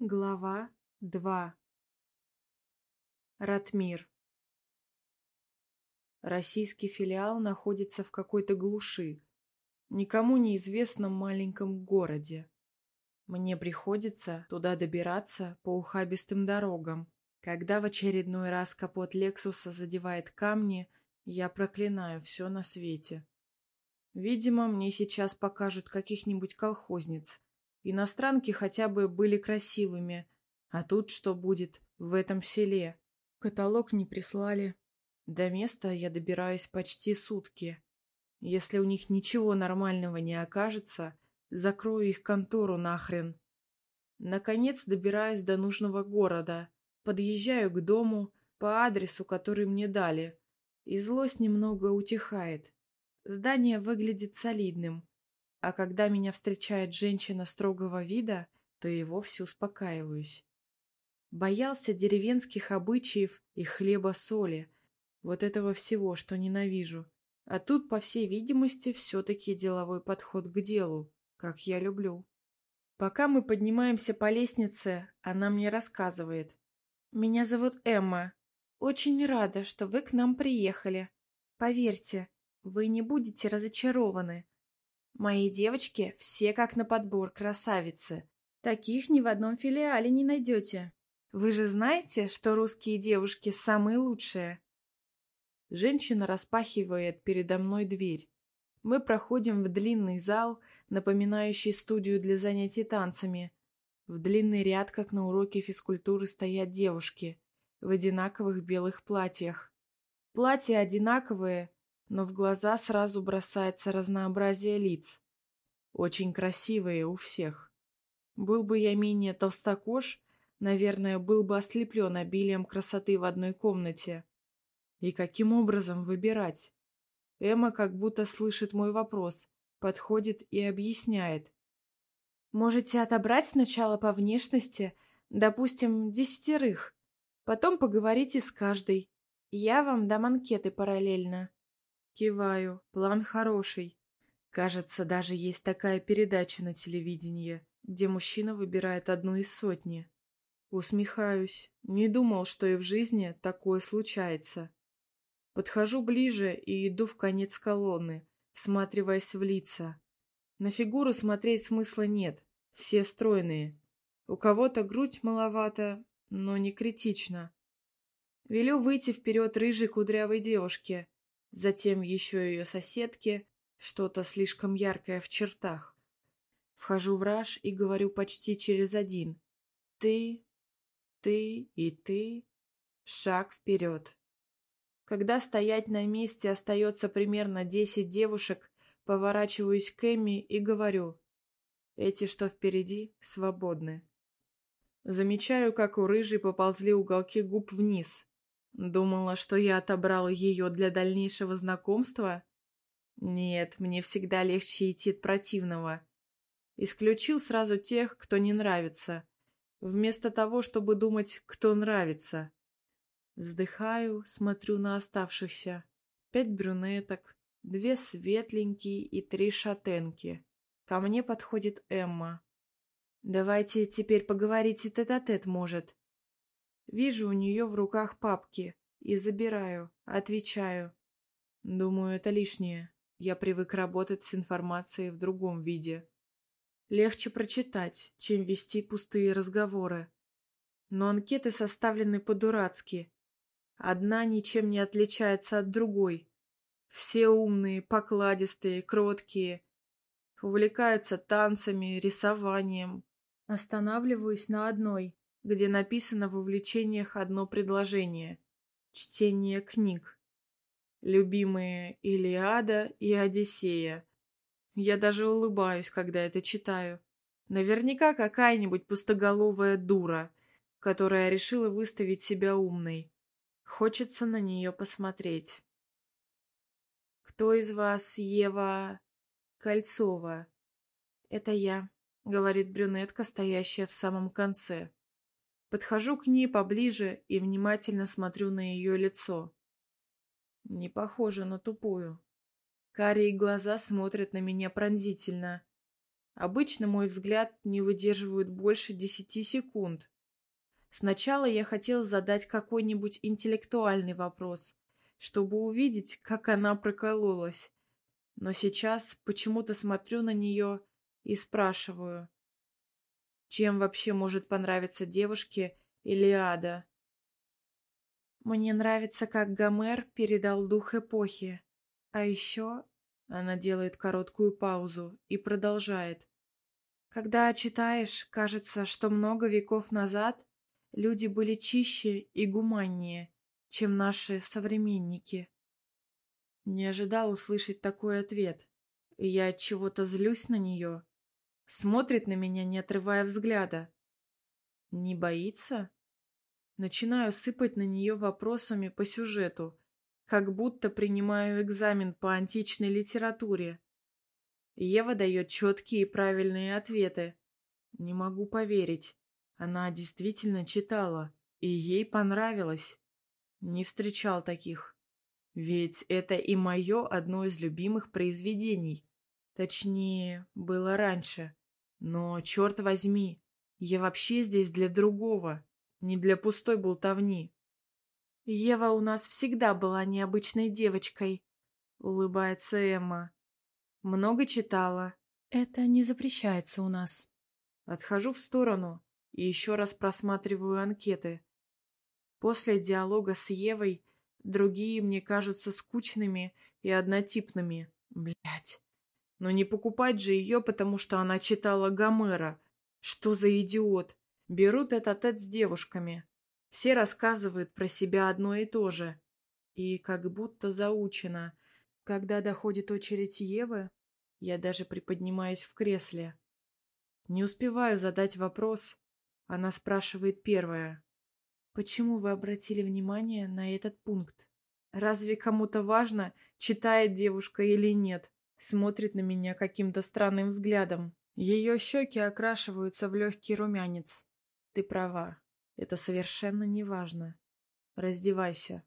Глава 2 Ратмир Российский филиал находится в какой-то глуши, никому неизвестном маленьком городе. Мне приходится туда добираться по ухабистым дорогам. Когда в очередной раз капот Лексуса задевает камни, я проклинаю все на свете. Видимо, мне сейчас покажут каких-нибудь колхозниц, Иностранки хотя бы были красивыми. А тут что будет в этом селе? Каталог не прислали. До места я добираюсь почти сутки. Если у них ничего нормального не окажется, закрою их контору нахрен. Наконец добираюсь до нужного города. Подъезжаю к дому по адресу, который мне дали. И злость немного утихает. Здание выглядит солидным. А когда меня встречает женщина строгого вида, то и вовсе успокаиваюсь. Боялся деревенских обычаев и хлеба-соли, вот этого всего, что ненавижу. А тут, по всей видимости, все-таки деловой подход к делу, как я люблю. Пока мы поднимаемся по лестнице, она мне рассказывает. «Меня зовут Эмма. Очень рада, что вы к нам приехали. Поверьте, вы не будете разочарованы. Мои девочки все как на подбор красавицы. Таких ни в одном филиале не найдете. Вы же знаете, что русские девушки самые лучшие. Женщина распахивает передо мной дверь. Мы проходим в длинный зал, напоминающий студию для занятий танцами. В длинный ряд, как на уроке физкультуры, стоят девушки в одинаковых белых платьях. Платья одинаковые, но в глаза сразу бросается разнообразие лиц. Очень красивые у всех. Был бы я менее толстокож, наверное, был бы ослеплен обилием красоты в одной комнате. И каким образом выбирать? Эмма как будто слышит мой вопрос, подходит и объясняет. Можете отобрать сначала по внешности, допустим, десятерых. Потом поговорите с каждой. Я вам дам анкеты параллельно. Киваю. План хороший. Кажется, даже есть такая передача на телевидении, где мужчина выбирает одну из сотни. Усмехаюсь. Не думал, что и в жизни такое случается. Подхожу ближе и иду в конец колонны, всматриваясь в лица. На фигуру смотреть смысла нет, все стройные. У кого-то грудь маловато, но не критично. Велю выйти вперед рыжей кудрявой девушке, затем еще ее соседке, что-то слишком яркое в чертах. Вхожу в раж и говорю почти через один. Ты, ты и ты. Шаг вперед. Когда стоять на месте остается примерно десять девушек, поворачиваюсь к Эмми и говорю. Эти, что впереди, свободны. Замечаю, как у рыжей поползли уголки губ вниз, Думала, что я отобрала ее для дальнейшего знакомства? Нет, мне всегда легче идти от противного. Исключил сразу тех, кто не нравится, вместо того, чтобы думать, кто нравится. Вздыхаю, смотрю на оставшихся. Пять брюнеток, две светленькие и три шатенки. Ко мне подходит Эмма. «Давайте теперь поговорите тет-а-тет, -тет, может. Вижу у нее в руках папки и забираю, отвечаю. Думаю, это лишнее. Я привык работать с информацией в другом виде. Легче прочитать, чем вести пустые разговоры. Но анкеты составлены по-дурацки. Одна ничем не отличается от другой. Все умные, покладистые, кроткие. Увлекаются танцами, рисованием. Останавливаюсь на одной где написано в увлечениях одно предложение — чтение книг. Любимые Илиада и Одиссея. Я даже улыбаюсь, когда это читаю. Наверняка какая-нибудь пустоголовая дура, которая решила выставить себя умной. Хочется на нее посмотреть. «Кто из вас Ева Кольцова?» «Это я», — говорит брюнетка, стоящая в самом конце. Подхожу к ней поближе и внимательно смотрю на ее лицо. Не похоже на тупую. Карие глаза смотрят на меня пронзительно. Обычно мой взгляд не выдерживает больше десяти секунд. Сначала я хотел задать какой-нибудь интеллектуальный вопрос, чтобы увидеть, как она прокололась. Но сейчас почему-то смотрю на нее и спрашиваю, чем вообще может понравиться девушке Илиада. Мне нравится, как Гомер передал дух эпохи. А еще она делает короткую паузу и продолжает. Когда читаешь, кажется, что много веков назад люди были чище и гуманнее, чем наши современники. Не ожидал услышать такой ответ. Я от чего-то злюсь на нее. Смотрит на меня, не отрывая взгляда. Не боится? Начинаю сыпать на нее вопросами по сюжету, как будто принимаю экзамен по античной литературе. Ева дает четкие и правильные ответы. Не могу поверить. Она действительно читала, и ей понравилось. Не встречал таких. Ведь это и мое одно из любимых произведений. Точнее, было раньше. Но, черт возьми, я вообще здесь для другого, не для пустой болтовни. Ева у нас всегда была необычной девочкой, улыбается Эмма. Много читала. Это не запрещается у нас. Отхожу в сторону и еще раз просматриваю анкеты. После диалога с Евой другие мне кажутся скучными и однотипными. Блять. Но не покупать же ее, потому что она читала Гомера. Что за идиот? Берут этот с девушками. Все рассказывают про себя одно и то же. И как будто заучено. Когда доходит очередь Евы, я даже приподнимаюсь в кресле. Не успеваю задать вопрос. Она спрашивает первое. Почему вы обратили внимание на этот пункт? Разве кому-то важно, читает девушка или нет? Смотрит на меня каким-то странным взглядом. Ее щеки окрашиваются в легкий румянец. Ты права. Это совершенно не важно. Раздевайся.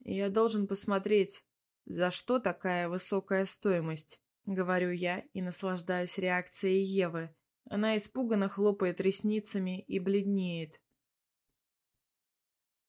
Я должен посмотреть, за что такая высокая стоимость, говорю я и наслаждаюсь реакцией Евы. Она испуганно хлопает ресницами и бледнеет.